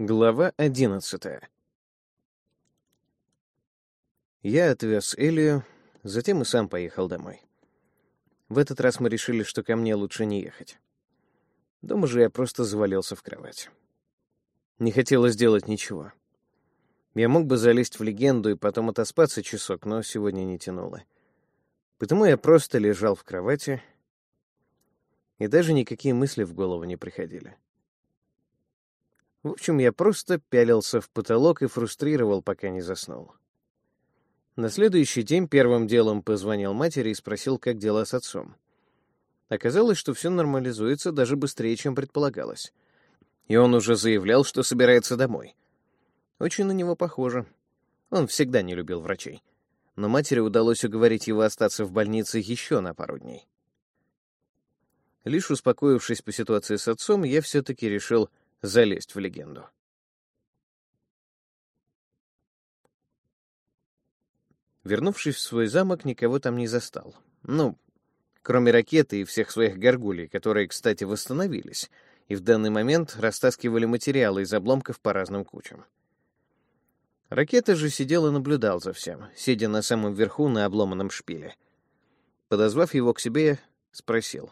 Глава одиннадцатая. Я отвез Элию, затем и сам поехал домой. В этот раз мы решили, что ко мне лучше не ехать. Дома же я просто завалился в кровать. Не хотелось делать ничего. Я мог бы залезть в легенду и потом отоспаться часок, но сегодня не тянуло. Потому я просто лежал в кровати, и даже никакие мысли в голову не приходили. В общем, я просто пялился в потолок и фрустрировал, пока не заснул. На следующий день первым делом позвонил матери и спросил, как дела с отцом. Оказалось, что все нормализуется даже быстрее, чем предполагалось. И он уже заявлял, что собирается домой. Очень на него похоже. Он всегда не любил врачей. Но матери удалось уговорить его остаться в больнице еще на пару дней. Лишь успокоившись по ситуации с отцом, я все-таки решил залезть в легенду. Вернувшись в свой замок, никого там не застал. Ну, кроме ракеты и всех своих горгулей, которые, кстати, восстановились, и в данный момент растаскивали материалы из обломков по разным кучам. Ракета же сидел и наблюдал за всем, сидя на самом верху на обломанном шпиле. Подозвав его к себе, спросил.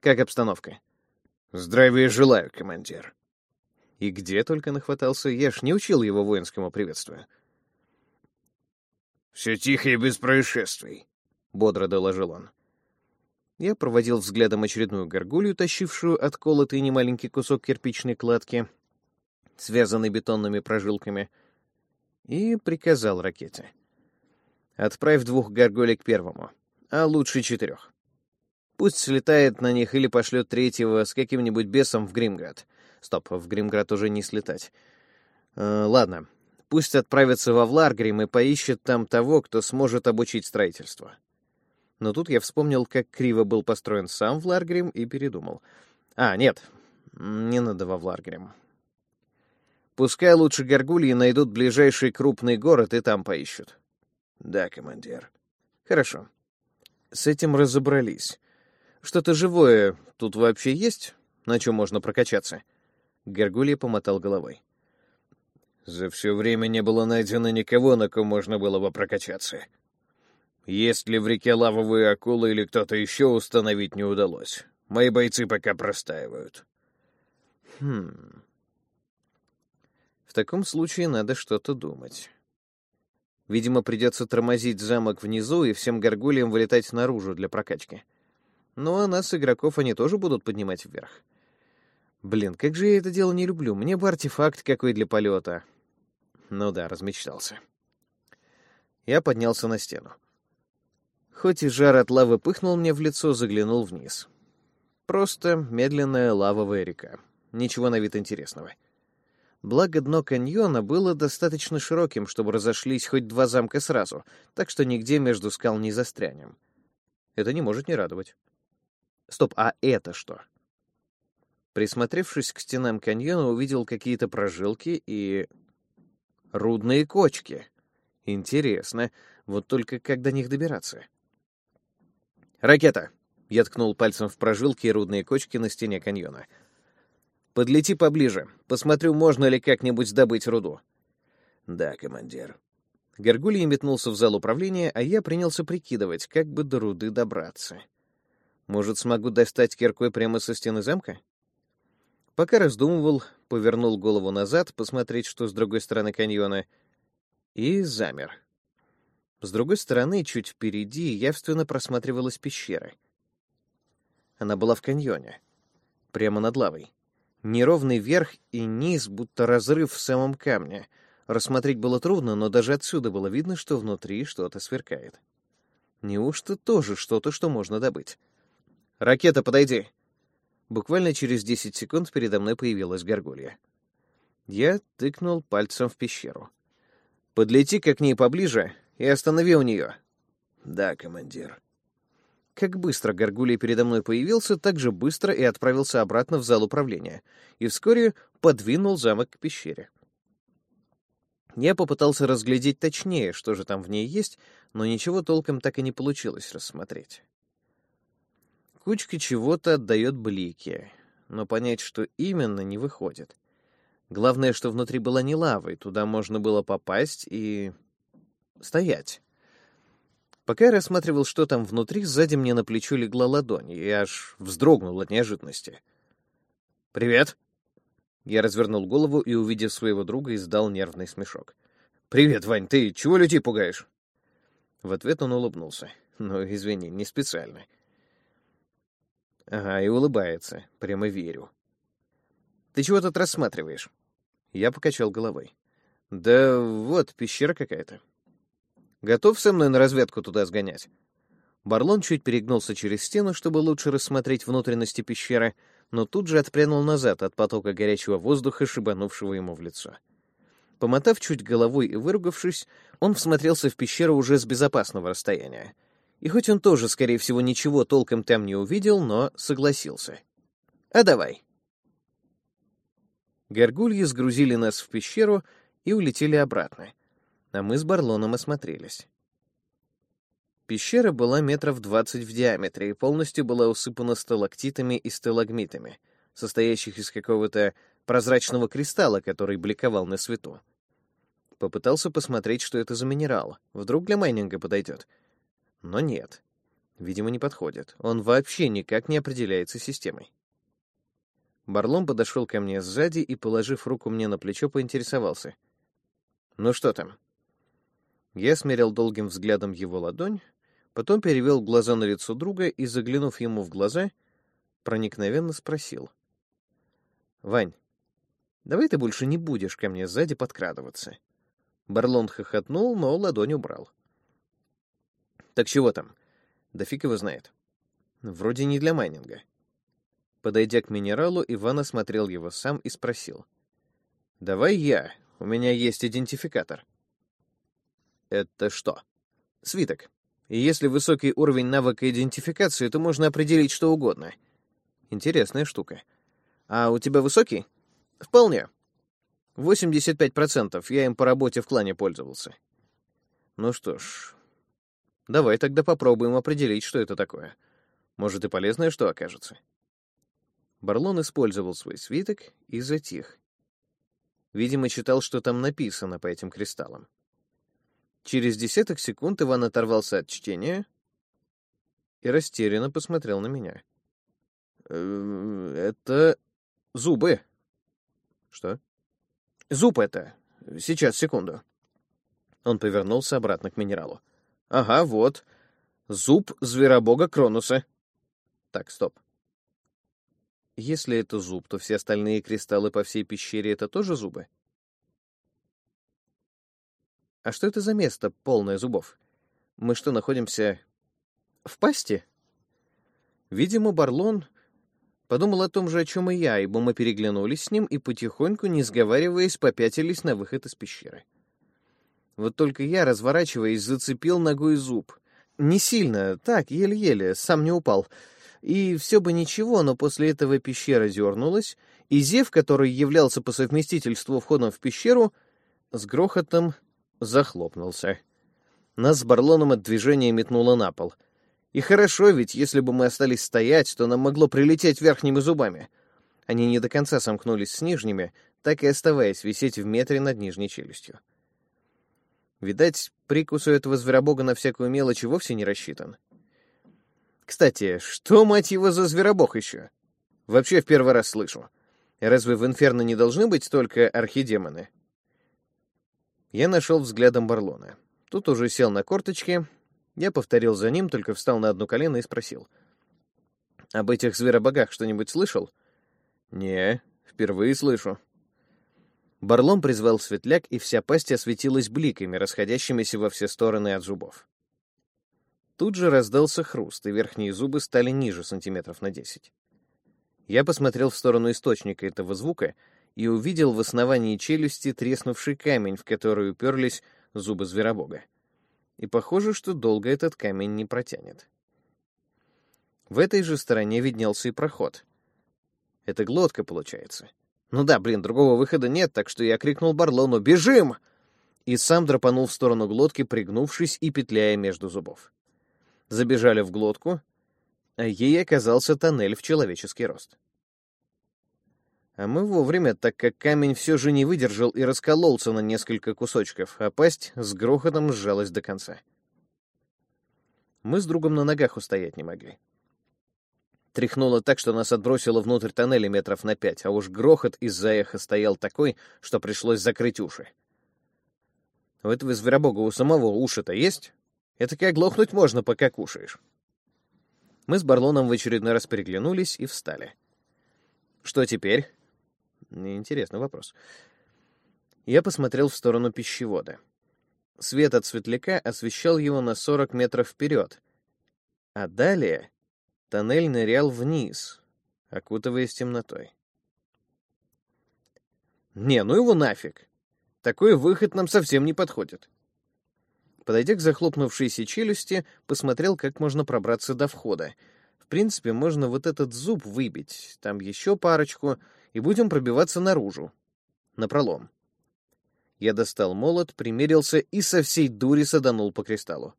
«Как обстановка?» «Здравия желаю, командир». И где только нахватался, я ж не учил его воинскому приветствию. «Все тихо и без происшествий», — бодро доложил он. Я проводил взглядом очередную горгулью, тащившую отколотый немаленький кусок кирпичной кладки, связанный бетонными прожилками, и приказал ракете. «Отправь двух горгулей к первому, а лучше четырех. Пусть слетает на них или пошлет третьего с каким-нибудь бесом в Гримград. Стоп, в Гримград уже не слетать. Э, ладно, пусть отправится во Вларгрим и поищет там того, кто сможет обучить строительству. Но тут я вспомнил, как криво был построен сам Вларгрим, и передумал. А, нет, не надо во Вларгрим. Пускай лучше горгульи найдут ближайший крупный город и там поищут. Да, командир. Хорошо. С этим разобрались. Что-то живое тут вообще есть, на чем можно прокачаться?» Горгулья помотал головой. «За все время не было найдено никого, на ком можно было бы прокачаться. Есть ли в реке лавовые акулы или кто-то еще, установить не удалось. Мои бойцы пока простаивают». «Хм...» В таком случае надо что-то думать. Видимо, придется тормозить замок внизу и всем горгульям вылетать наружу для прокачки. Ну а нас, игроков, они тоже будут поднимать вверх. Блин, как же я это дело не люблю. Мне бы артефакт какой для полета. Ну да, размечтался. Я поднялся на стену. Хоть и жар от лавы пыхнул мне в лицо, заглянул вниз. Просто медленная лавовая река. Ничего на вид интересного. Благо дно каньона было достаточно широким, чтобы разошлись хоть два замка сразу, так что нигде между скал не застрянем. Это не может не радовать. Стоп, а это что? Присмотревшись к стенам каньона, увидел какие-то прожилки и... рудные кочки. Интересно, вот только как до них добираться? «Ракета!» — я ткнул пальцем в прожилки и рудные кочки на стене каньона. «Подлети поближе. Посмотрю, можно ли как-нибудь добыть руду». «Да, командир». Горгулья метнулся в зал управления, а я принялся прикидывать, как бы до руды добраться. Может, смогу достать киркой прямо со стены замка? Пока раздумывал, повернул голову назад, посмотреть, что с другой стороны каньона, и замер. С другой стороны, чуть впереди, явственно просматривалась пещера. Она была в каньоне, прямо над лавой. Неровный верх и низ, будто разрыв в самом камне. Рассмотреть было трудно, но даже отсюда было видно, что внутри что-то сверкает. Неужто тоже что-то, что можно добыть? «Ракета, подойди!» Буквально через 10 секунд передо мной появилась горгулья. Я тыкнул пальцем в пещеру. «Подлети-ка к ней поближе и останови у нее». «Да, командир». Как быстро горгулий передо мной появился, так же быстро и отправился обратно в зал управления, и вскоре подвинул замок к пещере. Я попытался разглядеть точнее, что же там в ней есть, но ничего толком так и не получилось рассмотреть. Кучка чего-то отдает блики, но понять, что именно, не выходит. Главное, что внутри была не лава, и туда можно было попасть и... стоять. Пока я рассматривал, что там внутри, сзади мне на плечо легла ладонь, и я аж вздрогнул от неожиданности. «Привет!» Я развернул голову и, увидев своего друга, издал нервный смешок. «Привет, Вань, ты чего людей пугаешь?» В ответ он улыбнулся. «Ну, извини, не специально». Ага, и улыбается. Прямо верю. «Ты чего тут рассматриваешь?» Я покачал головой. «Да вот, пещера какая-то. Готов со мной на разведку туда сгонять?» Барлон чуть перегнулся через стену, чтобы лучше рассмотреть внутренности пещеры, но тут же отпрянул назад от потока горячего воздуха, шибанувшего ему в лицо. Помотав чуть головой и выругавшись, он всмотрелся в пещеру уже с безопасного расстояния. И хоть он тоже, скорее всего, ничего толком там не увидел, но согласился. «А давай». Горгульи сгрузили нас в пещеру и улетели обратно, а мы с Барлоном осмотрелись. Пещера была метров двадцать в диаметре и полностью была усыпана сталактитами и сталагмитами, состоящих из какого-то прозрачного кристалла, который бликовал на свету. Попытался посмотреть, что это за минерал. Вдруг для майнинга подойдет. Но нет. Видимо, не подходит. Он вообще никак не определяется системой. Барлом подошел ко мне сзади и, положив руку мне на плечо, поинтересовался. «Ну что там?» Я смерил долгим взглядом его ладонь, потом перевел глаза на лицо друга и, заглянув ему в глаза, проникновенно спросил. «Вань, давай ты больше не будешь ко мне сзади подкрадываться. Барлон хохотнул, но ладонь убрал. «Так чего там?» «Да фиг его знает». «Вроде не для майнинга». Подойдя к минералу, Иван осмотрел его сам и спросил. «Давай я. У меня есть идентификатор». «Это что?» «Свиток. И если высокий уровень навыка идентификации, то можно определить что угодно. Интересная штука. А у тебя высокий?» «Вполне. 85%. Я им по работе в клане пользовался. Ну что ж, давай тогда попробуем определить, что это такое. Может, и полезное что окажется. Барлон использовал свой свиток и затих. Видимо, читал, что там написано по этим кристаллам. Через десяток секунд Иван оторвался от чтения и растерянно посмотрел на меня. «Э, «Это зубы». «Что?» Зуб это. Сейчас, секунду. Он повернулся обратно к минералу. Ага, вот. Зуб зверобога Кронуса. Так, стоп. Если это зуб, то все остальные кристаллы по всей пещере — это тоже зубы? А что это за место, полное зубов? Мы что, находимся в пасти? Видимо, Барлон Подумал о том же, о чем и я, ибо мы переглянулись с ним и потихоньку, не сговариваясь, попятились на выход из пещеры. Вот только я, разворачиваясь, зацепил ногой зуб. Не сильно, так, еле-еле, сам не упал. И все бы ничего, но после этого пещера дернулась, и зев, который являлся по совместительству входом в пещеру, с грохотом захлопнулся. Нас с Барлоном от движения метнуло на пол — и хорошо, ведь если бы мы остались стоять, то нам могло прилететь верхними зубами. Они не до конца сомкнулись с нижними, так и оставаясь висеть в метре над нижней челюстью. Видать, прикус у этого зверобога на всякую мелочь вовсе не рассчитан. Кстати, что, мать его, за зверобог еще? Вообще в первый раз слышу. Разве в Инферно не должны быть только архидемоны? Я нашел взглядом Барлона. Тут уже сел на корточки, я повторил за ним, только встал на одно колено и спросил. «Об этих зверобогах что-нибудь слышал?» «Не, впервые слышу». Барлом призвал светляк, и вся пасть осветилась бликами, расходящимися во все стороны от зубов. Тут же раздался хруст, и верхние зубы стали ниже сантиметров на десять. Я посмотрел в сторону источника этого звука и увидел в основании челюсти треснувший камень, в который уперлись зубы зверобога и похоже, что долго этот камень не протянет. В этой же стороне виднелся и проход. Это глотка, получается. Ну да, блин, другого выхода нет, так что я крикнул Барлону «Бежим!» и сам драпанул в сторону глотки, пригнувшись и петляя между зубов. Забежали в глотку, а ей оказался тоннель в человеческий рост. А мы вовремя, так как камень все же не выдержал и раскололся на несколько кусочков, а пасть с грохотом сжалась до конца. Мы с другом на ногах устоять не могли. Тряхнуло так, что нас отбросило внутрь тоннеля метров на пять, а уж грохот из-за эха стоял такой, что пришлось закрыть уши. У этого зверобога у самого уши-то есть? Это как глохнуть можно, пока кушаешь. Мы с Барлоном в очередной раз переглянулись и встали. Что теперь? Интересный вопрос. Я посмотрел в сторону пищевода. Свет от светляка освещал его на 40 метров вперед. А далее тоннель нырял вниз, окутываясь темнотой. Не, ну его нафиг. Такой выход нам совсем не подходит. Подойдя к захлопнувшейся челюсти, посмотрел, как можно пробраться до входа. В принципе, можно вот этот зуб выбить, там еще парочку, и будем пробиваться наружу. Напролом. Я достал молот, примерился и со всей дури саданул по кристаллу.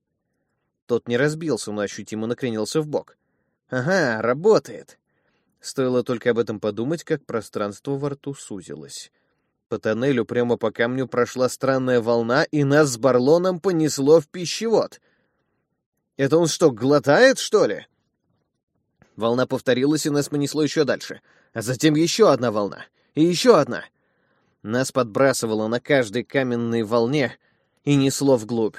Тот не разбился, но ощутимо накренился в бок. Ага, работает. Стоило только об этом подумать, как пространство во рту сузилось. По тоннелю прямо по камню прошла странная волна, и нас с Барлоном понесло в пищевод. Это он что, глотает, что ли? Волна повторилась, и нас понесло еще дальше. А затем еще одна волна. И еще одна. Нас подбрасывало на каждой каменной волне и несло вглубь.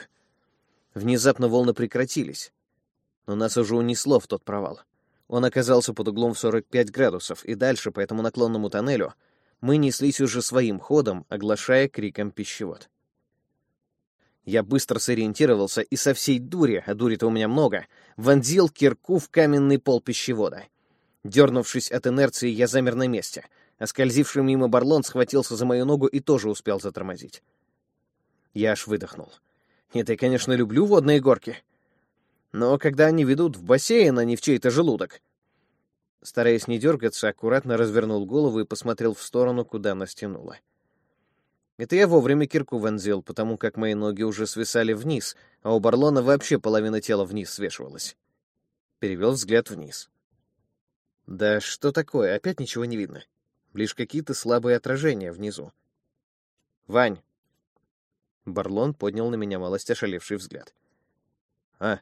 Внезапно волны прекратились. Но нас уже унесло в тот провал. Он оказался под углом в 45 градусов, и дальше по этому наклонному тоннелю мы неслись уже своим ходом, оглашая криком пищевод. Я быстро сориентировался и со всей дури, а дури-то у меня много, вонзил кирку в каменный пол пищевода. Дернувшись от инерции, я замер на месте, а скользивший мимо Барлон схватился за мою ногу и тоже успел затормозить. Я аж выдохнул. Нет, я, конечно, люблю водные горки, но когда они ведут в бассейн, а не в чей-то желудок. Стараясь не дергаться, аккуратно развернул голову и посмотрел в сторону, куда нас тянуло. Это я вовремя кирку вонзил, потому как мои ноги уже свисали вниз, а у Барлона вообще половина тела вниз свешивалась. Перевел взгляд вниз. Да что такое? Опять ничего не видно. Лишь какие-то слабые отражения внизу. Вань. Барлон поднял на меня малость ошалевший взгляд. А.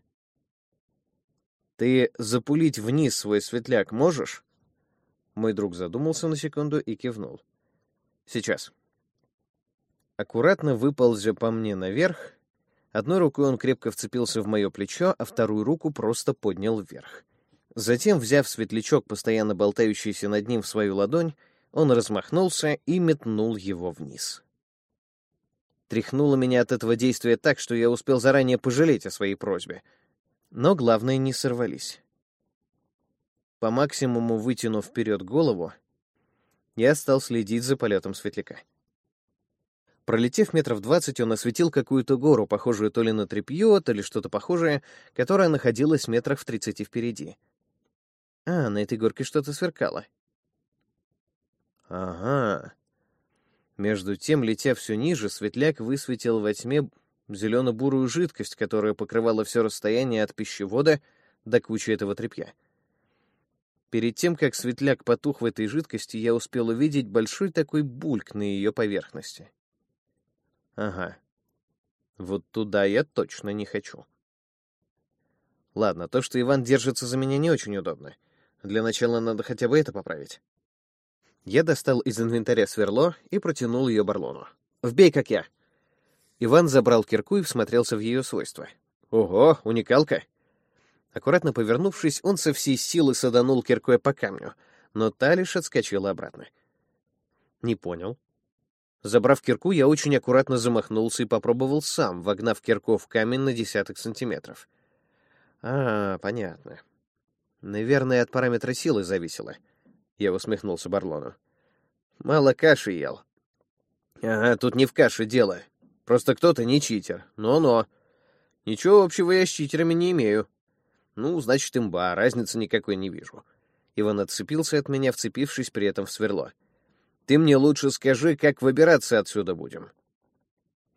Ты запулить вниз свой светляк можешь? Мой друг задумался на секунду и кивнул. Сейчас. Аккуратно выползя по мне наверх, одной рукой он крепко вцепился в мое плечо, а вторую руку просто поднял вверх. Затем, взяв светлячок, постоянно болтающийся над ним в свою ладонь, он размахнулся и метнул его вниз. Тряхнуло меня от этого действия так, что я успел заранее пожалеть о своей просьбе. Но главное, не сорвались. По максимуму вытянув вперед голову, я стал следить за полетом светляка. Пролетев метров двадцать, он осветил какую-то гору, похожую то ли на тряпье, то ли что-то похожее, которая находилась метрах в тридцати впереди. А, на этой горке что-то сверкало. Ага. Между тем, летя все ниже, светляк высветил во тьме зелено-бурую жидкость, которая покрывала все расстояние от пищевода до кучи этого тряпья. Перед тем, как светляк потух в этой жидкости, я успел увидеть большой такой бульк на ее поверхности. Ага. Вот туда я точно не хочу. Ладно, то, что Иван держится за меня, не очень удобно. Для начала надо хотя бы это поправить. Я достал из инвентаря сверло и протянул ее Барлону. «Вбей, как я!» Иван забрал кирку и всмотрелся в ее свойства. «Ого, уникалка!» Аккуратно повернувшись, он со всей силы саданул киркой по камню, но та лишь отскочила обратно. «Не понял», Забрав кирку, я очень аккуратно замахнулся и попробовал сам, вогнав кирку в камень на десяток сантиметров. А, понятно. Наверное, от параметра силы зависело. Я усмехнулся Барлону. Мало каши ел. Ага, тут не в каше дело. Просто кто-то не читер. Но-но. Ничего общего я с читерами не имею. Ну, значит, имба, разницы никакой не вижу. Иван отцепился от меня, вцепившись при этом в сверло. Ты мне лучше скажи, как выбираться отсюда будем.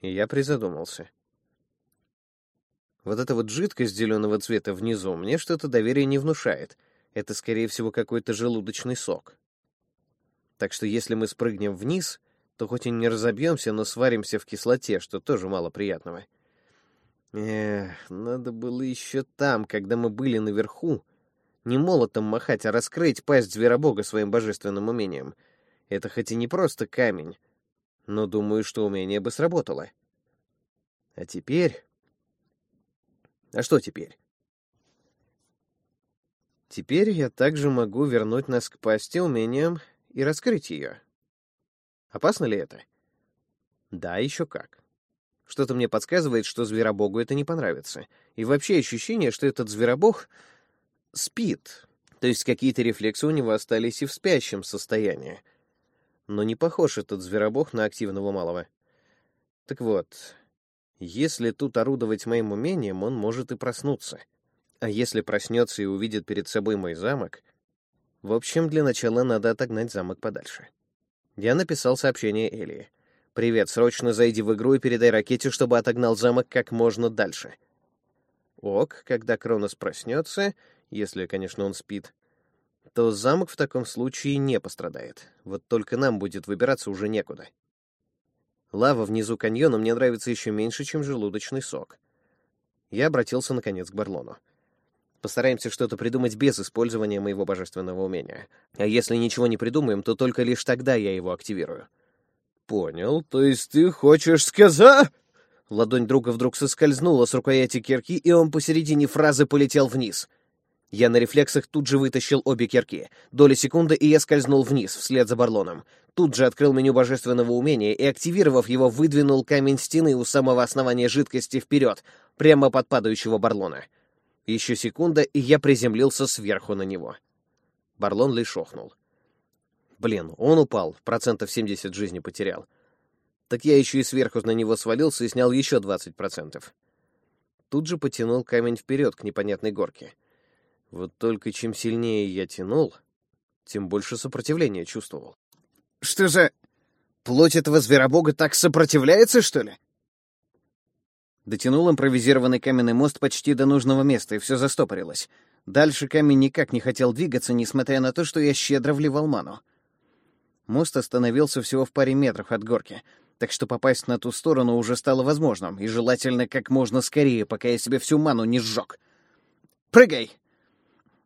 И я призадумался. Вот эта вот жидкость зеленого цвета внизу мне что-то доверие не внушает. Это, скорее всего, какой-то желудочный сок. Так что если мы спрыгнем вниз, то хоть и не разобьемся, но сваримся в кислоте, что тоже мало приятного. Эх, надо было еще там, когда мы были наверху, не молотом махать, а раскрыть пасть зверобога своим божественным умением. Это хоть и не просто камень, но думаю, что умение бы сработало. А теперь... А что теперь? Теперь я также могу вернуть нас к пасти умением и раскрыть ее. Опасно ли это? Да, еще как. Что-то мне подсказывает, что зверобогу это не понравится. И вообще ощущение, что этот зверобог спит. То есть какие-то рефлексы у него остались и в спящем состоянии. Но не похож этот зверобог на активного малого. Так вот, если тут орудовать моим умением, он может и проснуться. А если проснется и увидит перед собой мой замок... В общем, для начала надо отогнать замок подальше. Я написал сообщение Элии. «Привет, срочно зайди в игру и передай ракете, чтобы отогнал замок как можно дальше». Ок, когда Кронос проснется, если, конечно, он спит, то замок в таком случае не пострадает. Вот только нам будет выбираться уже некуда. Лава внизу каньона мне нравится еще меньше, чем желудочный сок. Я обратился, наконец, к Барлону. Постараемся что-то придумать без использования моего божественного умения. А если ничего не придумаем, то только лишь тогда я его активирую. Понял. То есть ты хочешь сказать... Ладонь друга вдруг соскользнула с рукояти кирки, и он посередине фразы полетел вниз. Я на рефлексах тут же вытащил обе кирки. Доля секунды, и я скользнул вниз, вслед за Барлоном. Тут же открыл меню божественного умения и, активировав его, выдвинул камень стены у самого основания жидкости вперед, прямо под падающего Барлона. Еще секунда, и я приземлился сверху на него. Барлон лишь охнул. Блин, он упал, процентов 70 жизни потерял. Так я еще и сверху на него свалился и снял еще 20%. Тут же потянул камень вперед к непонятной горке. Вот только чем сильнее я тянул, тем больше сопротивления чувствовал. «Что за... Плоть этого зверобога так сопротивляется, что ли?» Дотянул импровизированный каменный мост почти до нужного места, и все застопорилось. Дальше камень никак не хотел двигаться, несмотря на то, что я щедро вливал ману. Мост остановился всего в паре метров от горки, так что попасть на ту сторону уже стало возможным, и желательно как можно скорее, пока я себе всю ману не сжег. «Прыгай!»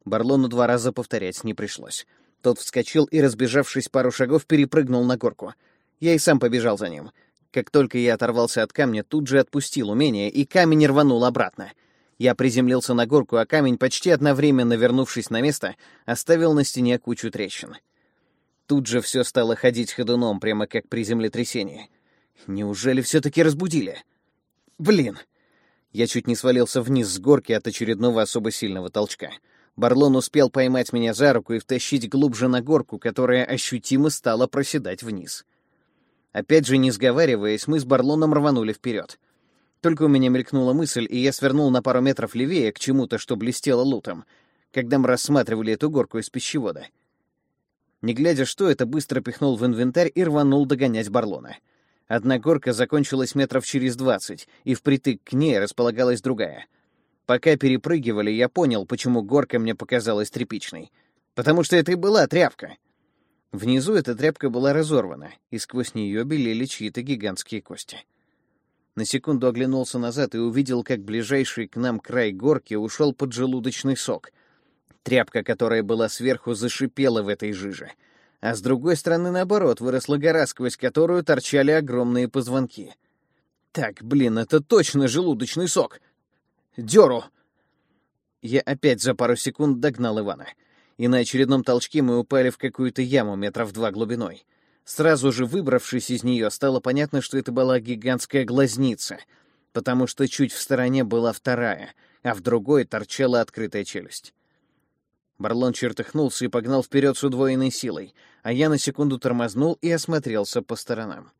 Барлону два раза повторять не пришлось. Тот вскочил и, разбежавшись пару шагов, перепрыгнул на горку. Я и сам побежал за ним — как только я оторвался от камня, тут же отпустил умение, и камень рванул обратно. Я приземлился на горку, а камень, почти одновременно вернувшись на место, оставил на стене кучу трещин. Тут же все стало ходить ходуном, прямо как при землетрясении. Неужели все-таки разбудили? Блин! Я чуть не свалился вниз с горки от очередного особо сильного толчка. Барлон успел поймать меня за руку и втащить глубже на горку, которая ощутимо стала проседать вниз. Опять же, не сговариваясь, мы с Барлоном рванули вперед. Только у меня мелькнула мысль, и я свернул на пару метров левее к чему-то, что блестело лутом, когда мы рассматривали эту горку из пищевода. Не глядя, что это, быстро пихнул в инвентарь и рванул догонять Барлона. Одна горка закончилась метров через двадцать, и впритык к ней располагалась другая. Пока перепрыгивали, я понял, почему горка мне показалась тряпичной. Потому что это и была тряпка — Внизу эта тряпка была разорвана, и сквозь нее белели чьи-то гигантские кости. На секунду оглянулся назад и увидел, как ближайший к нам край горки ушел под желудочный сок. Тряпка, которая была сверху, зашипела в этой жиже. А с другой стороны, наоборот, выросла гора, сквозь которую торчали огромные позвонки. Так, блин, это точно желудочный сок! Дёру! Я опять за пару секунд догнал Ивана — и на очередном толчке мы упали в какую-то яму метров два глубиной. Сразу же выбравшись из нее, стало понятно, что это была гигантская глазница, потому что чуть в стороне была вторая, а в другой торчала открытая челюсть. Барлон чертыхнулся и погнал вперед с удвоенной силой, а я на секунду тормознул и осмотрелся по сторонам.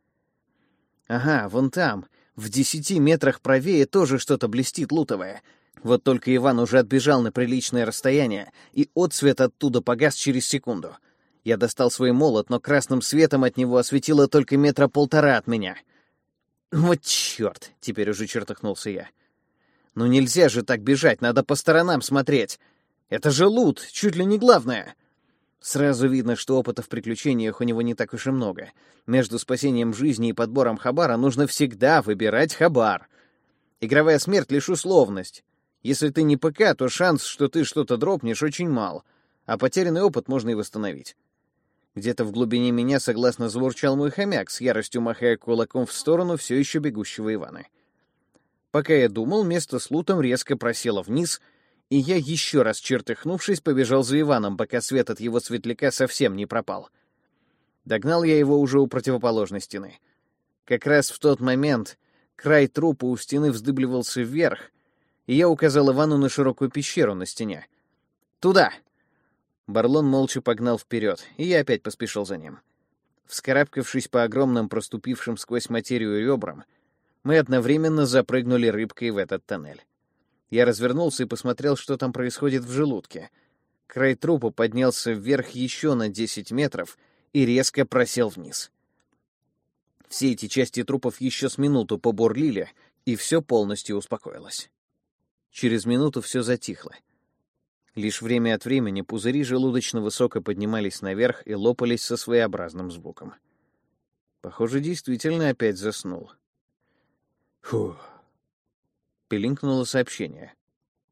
Ага, вон там, в десяти метрах правее тоже что-то блестит лутовое — вот только Иван уже отбежал на приличное расстояние, и отсвет оттуда погас через секунду. Я достал свой молот, но красным светом от него осветило только метра полтора от меня. «Вот черт!» — теперь уже чертыхнулся я. «Ну нельзя же так бежать, надо по сторонам смотреть. Это же лут, чуть ли не главное!» Сразу видно, что опыта в приключениях у него не так уж и много. Между спасением жизни и подбором хабара нужно всегда выбирать хабар. Игровая смерть — лишь условность. Если ты не ПК, то шанс, что ты что-то дропнешь, очень мал, а потерянный опыт можно и восстановить. Где-то в глубине меня согласно заурчал мой хомяк, с яростью махая кулаком в сторону все еще бегущего Ивана. Пока я думал, место с лутом резко просело вниз — и я, еще раз чертыхнувшись, побежал за Иваном, пока свет от его светляка совсем не пропал. Догнал я его уже у противоположной стены. Как раз в тот момент край трупа у стены вздыбливался вверх, и я указал Ивану на широкую пещеру на стене. «Туда!» Барлон молча погнал вперед, и я опять поспешил за ним. Вскарабкавшись по огромным проступившим сквозь материю ребрам, мы одновременно запрыгнули рыбкой в этот тоннель. Я развернулся и посмотрел, что там происходит в желудке. Край трупа поднялся вверх еще на 10 метров и резко просел вниз. Все эти части трупов еще с минуту побурлили, и все полностью успокоилось. Через минуту все затихло. Лишь время от времени пузыри желудочного сока поднимались наверх и лопались со своеобразным звуком. Похоже, действительно опять заснул. Фух. Пилинкнуло сообщение.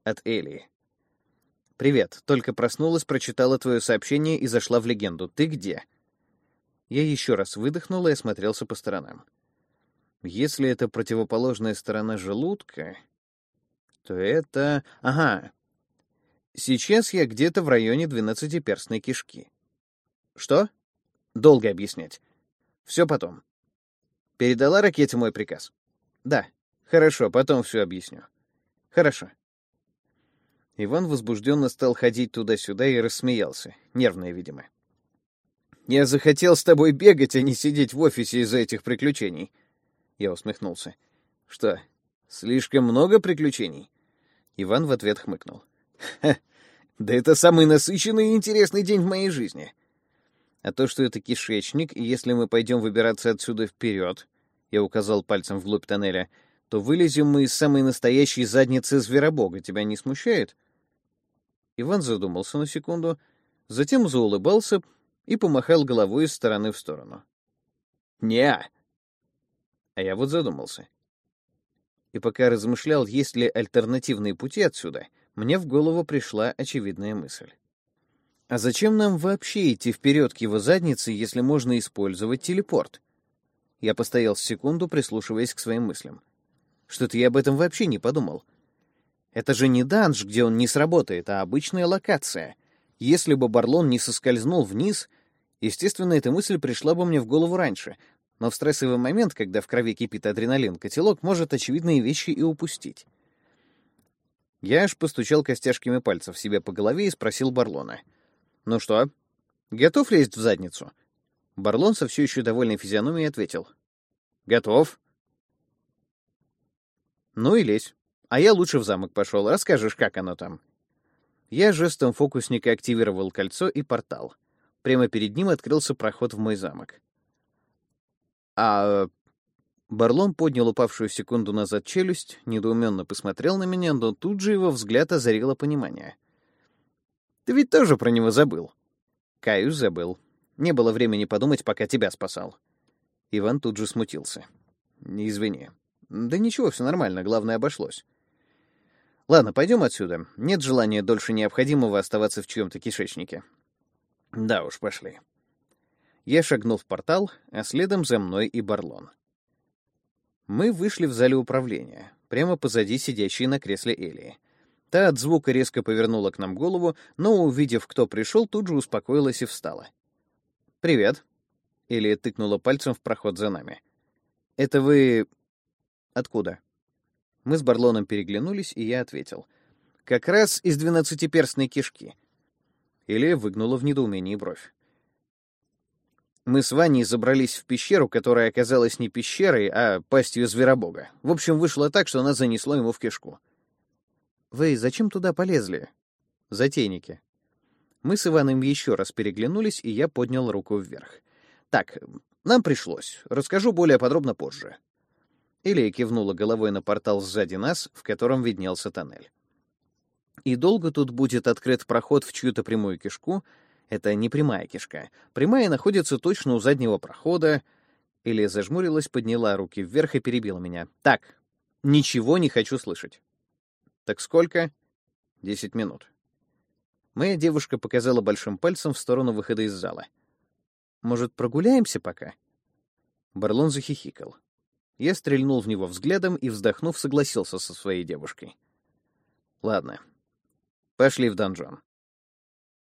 От Элии. «Привет. Только проснулась, прочитала твое сообщение и зашла в легенду. Ты где?» Я еще раз выдохнул и осмотрелся по сторонам. Если это противоположная сторона желудка, то это... Ага. Сейчас я где-то в районе двенадцатиперстной кишки. Что? Долго объяснять. Все потом. Передала ракете мой приказ? Да. Хорошо, потом все объясню. Хорошо. Иван возбужденно стал ходить туда-сюда и рассмеялся, нервное, видимо. «Я захотел с тобой бегать, а не сидеть в офисе из-за этих приключений». Я усмехнулся. «Что, слишком много приключений?» Иван в ответ хмыкнул. «Ха, да это самый насыщенный и интересный день в моей жизни. А то, что это кишечник, и если мы пойдем выбираться отсюда вперед, я указал пальцем вглубь тоннеля, — то вылезем мы из самой настоящей задницы зверобога. Тебя не смущает?» Иван задумался на секунду, затем заулыбался и помахал головой из стороны в сторону. не А я вот задумался. И пока размышлял, есть ли альтернативные пути отсюда, мне в голову пришла очевидная мысль. А зачем нам вообще идти вперед к его заднице, если можно использовать телепорт? Я постоял секунду, прислушиваясь к своим мыслям. Что-то я об этом вообще не подумал. Это же не данж, где он не сработает, а обычная локация. Если бы Барлон не соскользнул вниз, естественно, эта мысль пришла бы мне в голову раньше. Но в стрессовый момент, когда в крови кипит адреналин, котелок может очевидные вещи и упустить. Я аж постучал костяшками пальцев себе по голове и спросил Барлона. «Ну что, готов лезть в задницу?» Барлон со все еще довольной физиономией ответил. «Готов». Ну и лезь. А я лучше в замок пошел. Расскажешь, как оно там. Я жестом фокусника активировал кольцо и портал. Прямо перед ним открылся проход в мой замок. А Барлон поднял упавшую секунду назад челюсть, недоуменно посмотрел на меня, но тут же его взгляд озарило понимание. «Ты ведь тоже про него забыл?» «Каюсь, забыл. Не было времени подумать, пока тебя спасал». Иван тут же смутился. «Извини. Да ничего, все нормально, главное обошлось. Ладно, пойдем отсюда. Нет желания дольше необходимого оставаться в чьем-то кишечнике. Да уж, пошли. Я шагнул в портал, а следом за мной и Барлон. Мы вышли в зале управления, прямо позади сидящей на кресле Элии. Та от звука резко повернула к нам голову, но, увидев, кто пришел, тут же успокоилась и встала. «Привет», — Элия тыкнула пальцем в проход за нами. «Это вы Откуда? Мы с Барлоном переглянулись, и я ответил. Как раз из двенадцатиперстной кишки. Илья выгнула в недоумении бровь. Мы с Ваней забрались в пещеру, которая оказалась не пещерой, а пастью зверобога. В общем, вышло так, что она занесло ему в кишку. «Вы зачем туда полезли?» «Затейники». Мы с Иваном еще раз переглянулись, и я поднял руку вверх. «Так, нам пришлось. Расскажу более подробно позже. Илия кивнула головой на портал сзади нас, в котором виднелся тоннель. И долго тут будет открыт проход в чью-то прямую кишку, Это не прямая кишка. Прямая находится точно у заднего прохода. Или зажмурилась, подняла руки вверх и перебила меня. Так, ничего не хочу слышать. Так сколько? Десять минут. Моя девушка показала большим пальцем в сторону выхода из зала. Может, прогуляемся пока? Барлон захихикал. Я стрельнул в него взглядом и, вздохнув, согласился со своей девушкой. Ладно. Пошли в донжон.